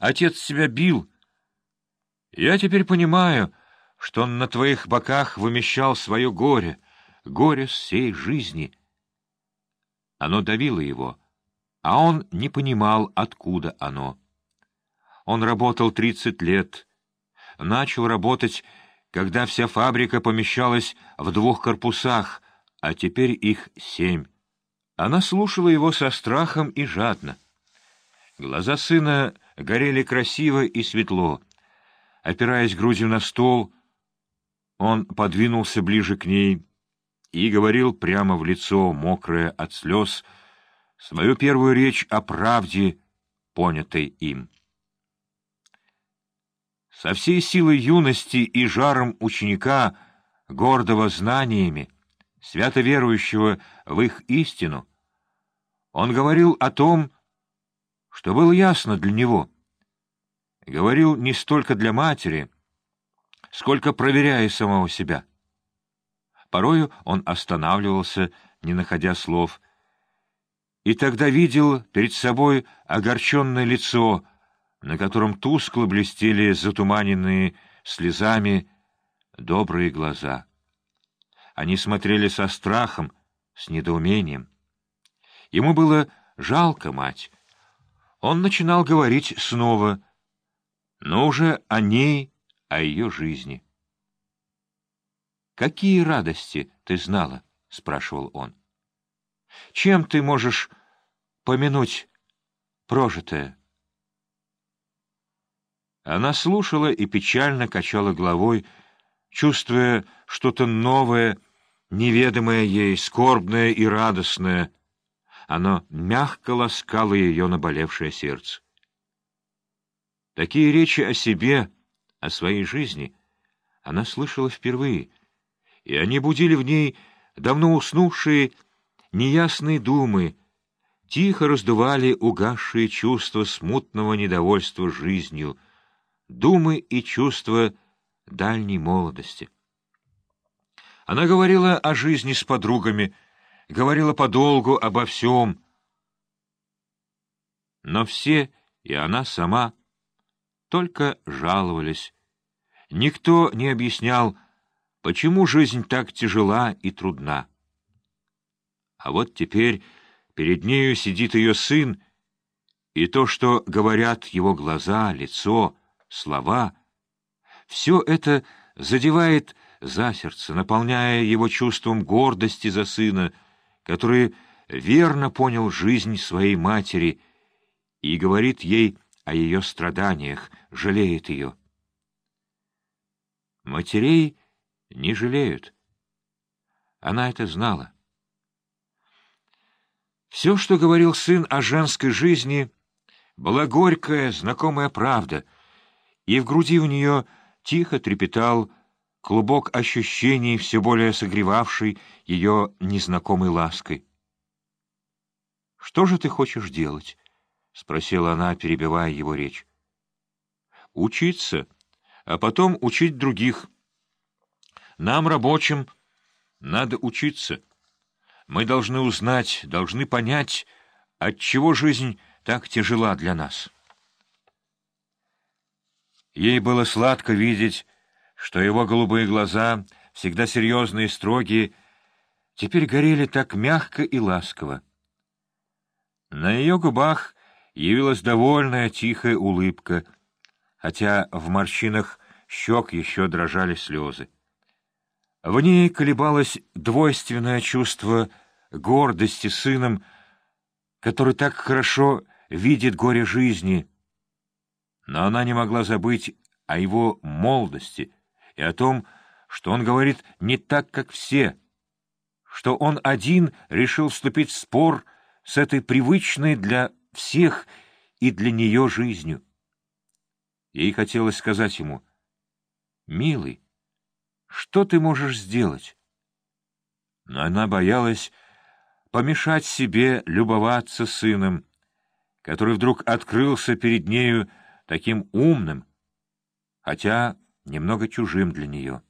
отец себя бил. Я теперь понимаю, что он на твоих боках вымещал свое горе, горе всей жизни. Оно давило его, а он не понимал, откуда оно. Он работал тридцать лет, начал работать, когда вся фабрика помещалась в двух корпусах, а теперь их семь. Она слушала его со страхом и жадно. Глаза сына горели красиво и светло. Опираясь грудью на стол, он подвинулся ближе к ней и говорил прямо в лицо, мокрое от слез, свою первую речь о правде, понятой им. Со всей силой юности и жаром ученика, гордого знаниями, свято верующего в их истину, он говорил о том, что было ясно для него. Говорил не столько для матери, сколько проверяя самого себя. Порою он останавливался, не находя слов, и тогда видел перед собой огорченное лицо, на котором тускло блестели затуманенные слезами добрые глаза. Они смотрели со страхом, с недоумением. Ему было жалко мать. Он начинал говорить снова, но уже о ней, о ее жизни. «Какие радости ты знала?» — спрашивал он. «Чем ты можешь помянуть прожитое?» Она слушала и печально качала головой, чувствуя что-то новое, неведомое ей, скорбное и радостное. Оно мягко ласкало ее наболевшее сердце. Такие речи о себе, о своей жизни она слышала впервые, и они будили в ней давно уснувшие неясные думы, тихо раздували угасшие чувства смутного недовольства жизнью, думы и чувства дальней молодости. Она говорила о жизни с подругами, говорила подолгу обо всем, но все, и она сама, только жаловались. Никто не объяснял, почему жизнь так тяжела и трудна. А вот теперь перед нею сидит ее сын, и то, что говорят его глаза, лицо, слова, все это задевает за сердце, наполняя его чувством гордости за сына, который верно понял жизнь своей матери и говорит ей о ее страданиях, жалеет ее. Матерей не жалеют. Она это знала. Все, что говорил сын о женской жизни, была горькая, знакомая правда, и в груди у нее тихо трепетал клубок ощущений, все более согревавший ее незнакомой лаской. «Что же ты хочешь делать?» — спросила она, перебивая его речь. «Учиться, а потом учить других. Нам, рабочим, надо учиться. Мы должны узнать, должны понять, отчего жизнь так тяжела для нас». Ей было сладко видеть, что его голубые глаза, всегда серьезные и строгие, теперь горели так мягко и ласково. На ее губах явилась довольная тихая улыбка, хотя в морщинах щек еще дрожали слезы. В ней колебалось двойственное чувство гордости сыном, который так хорошо видит горе жизни, но она не могла забыть о его молодости и о том, что он говорит не так, как все, что он один решил вступить в спор с этой привычной для всех и для нее жизнью. Ей хотелось сказать ему, «Милый, что ты можешь сделать?» Но она боялась помешать себе любоваться сыном, который вдруг открылся перед нею таким умным, хотя немного чужим для нее.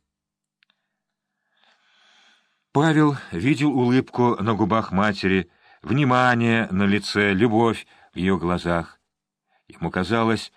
Павел видел улыбку на губах матери, внимание на лице, любовь в ее глазах. Ему казалось,